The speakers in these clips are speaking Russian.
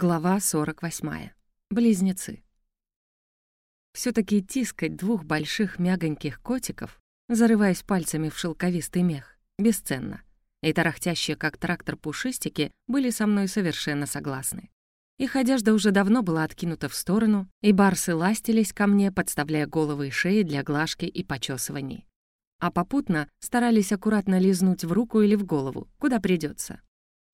Глава 48. Близнецы. все таки тискать двух больших мягоньких котиков, зарываясь пальцами в шелковистый мех, бесценно. И тарахтящие, как трактор, пушистики были со мной совершенно согласны. Их одежда уже давно была откинута в сторону, и барсы ластились ко мне, подставляя головы и шеи для глажки и почесываний. А попутно старались аккуратно лизнуть в руку или в голову, куда придется.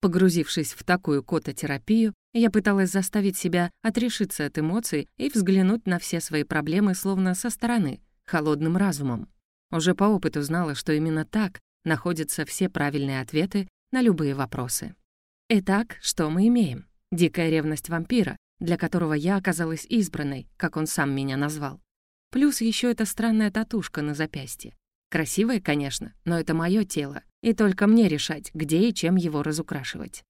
Погрузившись в такую кототерапию, я пыталась заставить себя отрешиться от эмоций и взглянуть на все свои проблемы словно со стороны, холодным разумом. Уже по опыту знала, что именно так находятся все правильные ответы на любые вопросы. Итак, что мы имеем? Дикая ревность вампира, для которого я оказалась избранной, как он сам меня назвал. Плюс еще эта странная татушка на запястье. Красивая, конечно, но это мое тело, и только мне решать, где и чем его разукрашивать.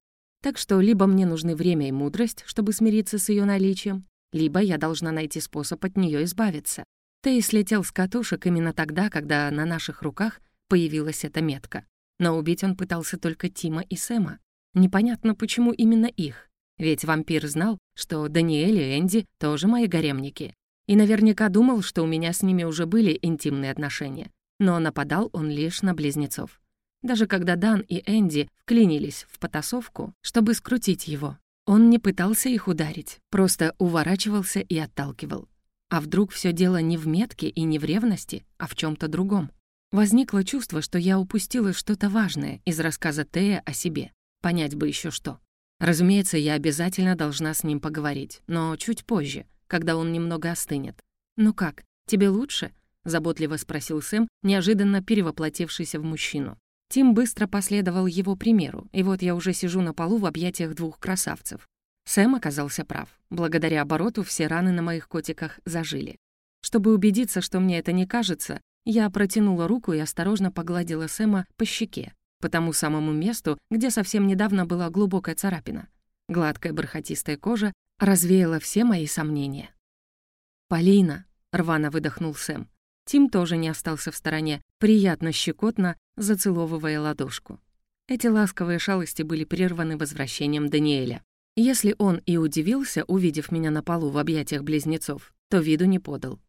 Так что либо мне нужны время и мудрость, чтобы смириться с ее наличием, либо я должна найти способ от нее избавиться. Ты слетел с катушек именно тогда, когда на наших руках появилась эта метка. Но убить он пытался только Тима и Сэма. Непонятно, почему именно их. Ведь вампир знал, что Даниэль и Энди тоже мои гаремники. И наверняка думал, что у меня с ними уже были интимные отношения но нападал он лишь на близнецов. Даже когда Дан и Энди вклинились в потасовку, чтобы скрутить его, он не пытался их ударить, просто уворачивался и отталкивал. А вдруг все дело не в метке и не в ревности, а в чем то другом? Возникло чувство, что я упустила что-то важное из рассказа Тея о себе. Понять бы еще что. Разумеется, я обязательно должна с ним поговорить, но чуть позже, когда он немного остынет. «Ну как, тебе лучше?» — заботливо спросил Сэм, неожиданно перевоплотившийся в мужчину. Тим быстро последовал его примеру, и вот я уже сижу на полу в объятиях двух красавцев. Сэм оказался прав. Благодаря обороту все раны на моих котиках зажили. Чтобы убедиться, что мне это не кажется, я протянула руку и осторожно погладила Сэма по щеке, по тому самому месту, где совсем недавно была глубокая царапина. Гладкая бархатистая кожа развеяла все мои сомнения. «Полина», — рвано выдохнул Сэм, Тим тоже не остался в стороне, приятно щекотно зацеловывая ладошку. Эти ласковые шалости были прерваны возвращением Даниэля. Если он и удивился, увидев меня на полу в объятиях близнецов, то виду не подал.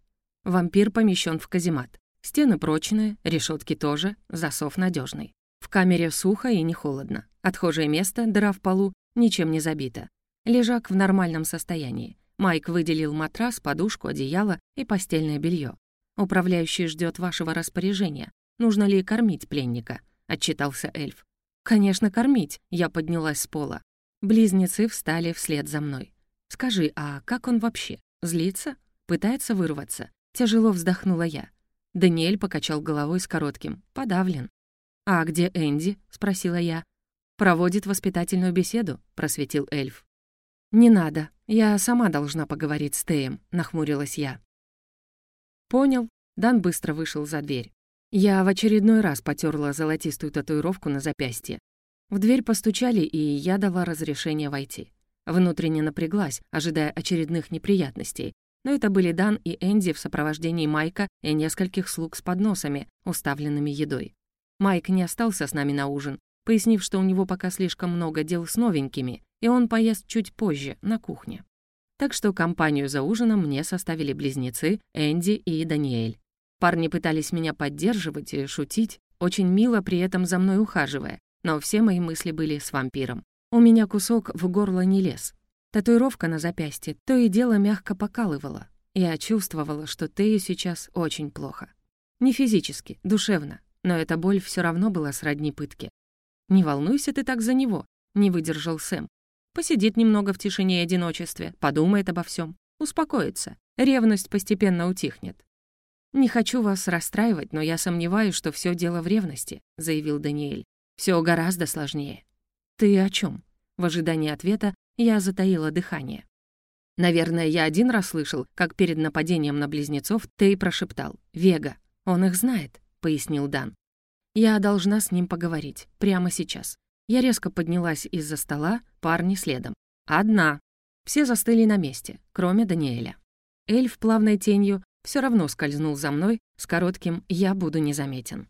Вампир помещен в каземат. Стены прочные, решетки тоже, засов надежный. В камере сухо и не холодно. Отхожее место, дыра в полу, ничем не забито. Лежак в нормальном состоянии. Майк выделил матрас, подушку, одеяло и постельное белье. «Управляющий ждет вашего распоряжения. Нужно ли кормить пленника?» — отчитался эльф. «Конечно, кормить», — я поднялась с пола. Близнецы встали вслед за мной. «Скажи, а как он вообще? Злится? Пытается вырваться?» Тяжело вздохнула я. Даниэль покачал головой с коротким. «Подавлен». «А где Энди?» — спросила я. «Проводит воспитательную беседу», — просветил эльф. «Не надо, я сама должна поговорить с Теем», — нахмурилась я. «Понял». Дан быстро вышел за дверь. Я в очередной раз потерла золотистую татуировку на запястье. В дверь постучали, и я дала разрешение войти. Внутренне напряглась, ожидая очередных неприятностей, но это были Дан и Энди в сопровождении Майка и нескольких слуг с подносами, уставленными едой. Майк не остался с нами на ужин, пояснив, что у него пока слишком много дел с новенькими, и он поест чуть позже, на кухне. Так что компанию за ужином мне составили близнецы Энди и Даниэль. Парни пытались меня поддерживать и шутить, очень мило при этом за мной ухаживая, но все мои мысли были с вампиром. У меня кусок в горло не лез. Татуировка на запястье то и дело мягко покалывала. Я чувствовала, что Тею сейчас очень плохо. Не физически, душевно, но эта боль все равно была сродни пытке. «Не волнуйся ты так за него», — не выдержал Сэм. Посидит немного в тишине и одиночестве, подумает обо всем, успокоится. Ревность постепенно утихнет. «Не хочу вас расстраивать, но я сомневаюсь, что все дело в ревности», — заявил Даниэль. Все гораздо сложнее». «Ты о чем? В ожидании ответа я затаила дыхание. Наверное, я один раз слышал, как перед нападением на близнецов Тей прошептал «Вега, он их знает», — пояснил Дан. «Я должна с ним поговорить, прямо сейчас. Я резко поднялась из-за стола, парни следом. Одна. Все застыли на месте, кроме Даниэля. Эльф плавной тенью все равно скользнул за мной с коротким «я буду незаметен».